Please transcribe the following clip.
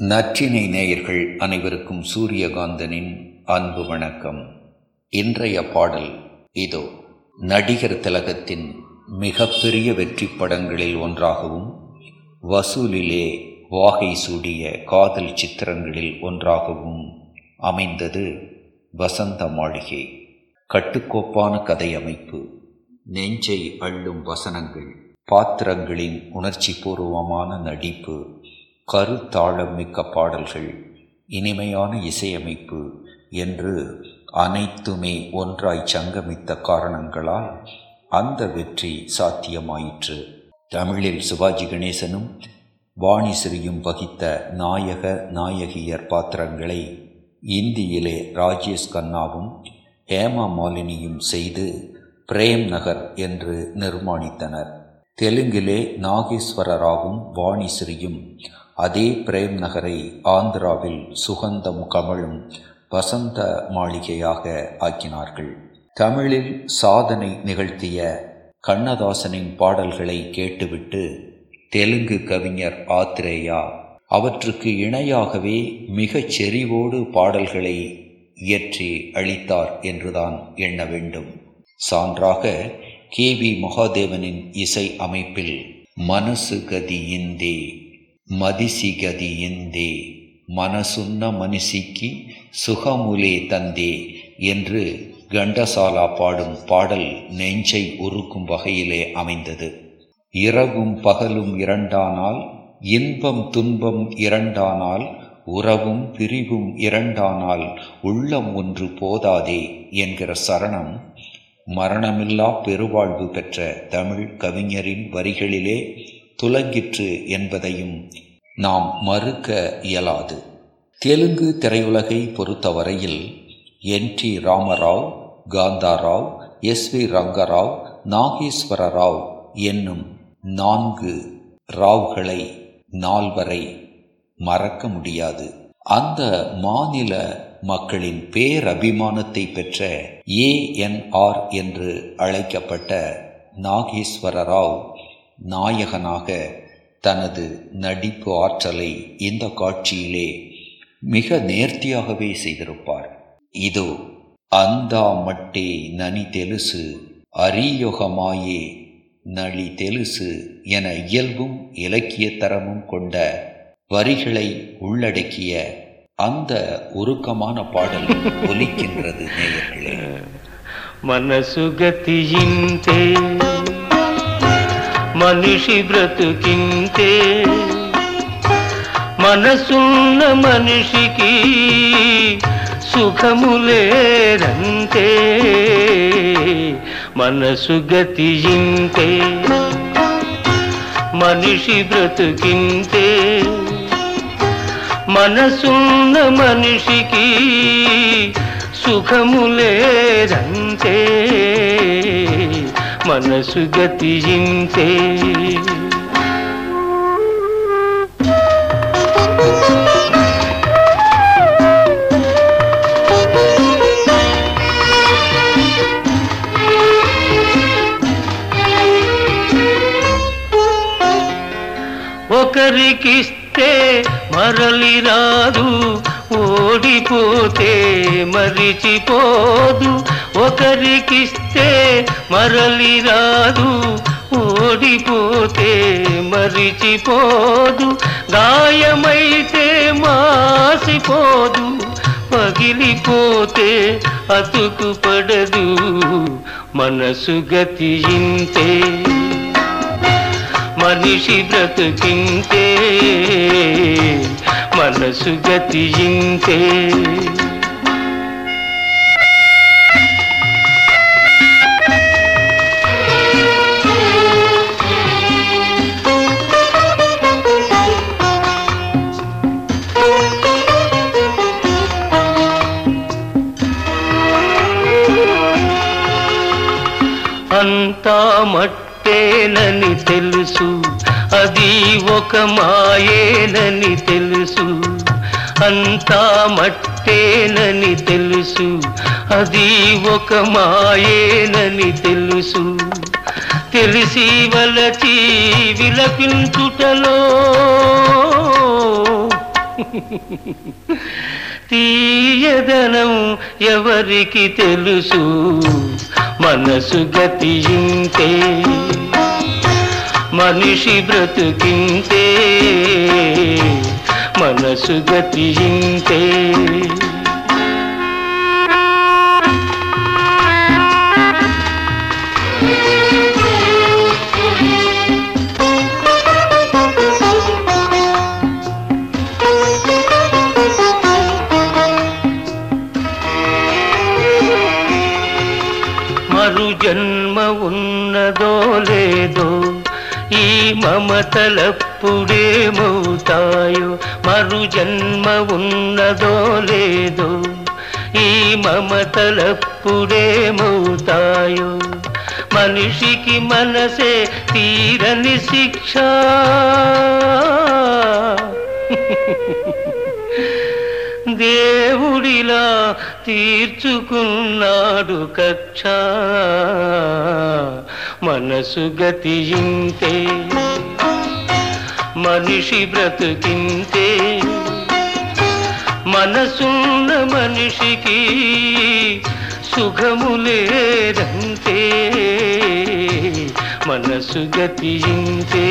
நற்றினை நேயர்கள் அனைவருக்கும் சூரியகாந்தனின் அன்பு வணக்கம். இன்றைய பாடல் இதோ. நடிகர் திலகத்தின் மிகப்பெரிய வெற்றி படங்களில் ஒன்றாகவும் வசூலிலே வாகை சூடிய காதல் சித்திரங்களில் ஒன்றாகவும் அமைந்தது வசந்த மாளிகை. கட்டுக்கோப்பான கதை அமைப்பு நெஞ்சை அள்ளும் வசனங்கள் பாத்திரங்களின் உணர்ச்சி பூர்வமான நடிப்பு கருத்தாழம் மிக்க பாடல்கள் இனிமையான இசையமைப்பு என்று அனைத்துமே ஒன்றாய் சங்கமித்த காரணங்களால் அந்த வெற்றி சாத்தியமாயிற்று. தமிழில் சிவாஜி கணேசனும் வாணிஸ்ரீயும் வகித்த நாயக நாயகியர் பாத்திரங்களை இந்தியிலே ராஜேஷ் கண்ணாவும் ஹேமா மாலினியும் செய்து பிரேம் நகர் என்று நிர்மாணித்தனர். தெலுங்கிலே நாகேஸ்வர ராவும் வாணிஸ்ரீயும் அதே பிரேம் நகரை ஆந்திராவில் சுகந்தம் கமழும் வசந்த மாளிகையாக ஆக்கினார்கள். தமிழில் சாதனை நிகழ்த்திய கண்ணதாசனின் பாடல்களை கேட்டுவிட்டு தெலுங்கு கவிஞர் ஆத்ரேயா அவற்றுக்கு இணையாகவே மிகச் செறிவோடு பாடல்களை இயற்றி அளித்தார் என்றுதான் எண்ண வேண்டும். சான்றாக கே வி மகாதேவனின் இசை அமைப்பில் மனசு கதி இந்தே மதிசி கதி மனசுன்ன மனுஷிக்கு சுகமுலே தந்தே என்று கண்டசாலா பாடும் பாடல் நெஞ்சை உருக்கும் வகையிலே அமைந்தது. இரவும் பகலும் இரண்டானால் இன்பம் துன்பம் இரண்டானால் உறவும் பிரிவும் இரண்டானால் உள்ளம் ஒன்று போதாதே என்கிற சரணம் மரணமில்லா பெருவாழ்வு பெற்ற தமிழ் கவிஞரின் வரிகளிலே துலங்கிற்று என்பதையும் நாம் மறுக்க இயலாது. தெலுங்கு திரையுலகை பொறுத்தவரையில் என். D. Ramarao Kantha Rao S. We. Rangarao Nageswara Rao என்னும் நான்கு ராவ்களை நால்வரை மறக்க முடியாது. அந்த மாநில மக்களின் பேரபிமானத்தை பெற்ற ஏஎன்ஆர் என்று அழைக்கப்பட்ட நாகேஸ்வர ராவ் நாயகனாக தனது நடிப்பு ஆற்றலை இந்த காட்சியிலே மிக நேர்த்தியாகவே செய்திருப்பார். இதோ அந்தா மட்டே நனி தெலுசு அரியோகமாயே நளி தெலுசு என இயல்பும் இலக்கிய தரமும் கொண்ட வரிகளை உள்ளடக்கிய அந்த உருக்கமான பாடல் ஒலிக்கின்றது நேயர்களே. மனசுகத்தியின் தே మనిషి బ్రతుకింతే మనసున్న మనిషికి సుఖములేరంతే మనసుగతియింతే మనిషి బ్రతుకింతే మనసున్న మనిషికి సుఖములేరంతే మనసు గతియింతే ఒకరికిస్తే మరలి రాదు ఓడిపోతే మరిచిపోదు. ఒకరికిస్తే మరలి రాదు ఓడిపోతే మరిచిపోదు గాయమైతే మాసిపోదు పగిలిపోతే అతుకు పడదు మనసు ఇంతే మనిషి బ్రతుకింతే మనసు గతియింతే అంతా మట్టేనని తెలుసు. అది ఒక మాయేనని తెలుసు. అంతా మట్టేనని తెలుసు. అది ఒక మాయేనని తెలుసు. తెలిసి వలచి విలపించుటలో తీయదనం ఎవరికి తెలుసు? మనసు గతియింతే మనిషి బ్రతుకింతే మనసు గతియింతే ఉన్నదో లేదో ఈ మమతలప్పుడే మమతలప్పుడేమవుతాయో మరు జన్మ ఉన్నదో లేదో ఈ మమతలప్పుడే మమతలప్పుడేమవుతాయో మనిషికి మనసే తీరని శిక్ష. దేవుడిలా తీర్చుకున్నాడు కక్ష మనసు గతి ఇంతే మనిషి బ్రతుకింతే మనసున్న మనిషికి సుఖము లేదంతే మనసు గతి ఇంతే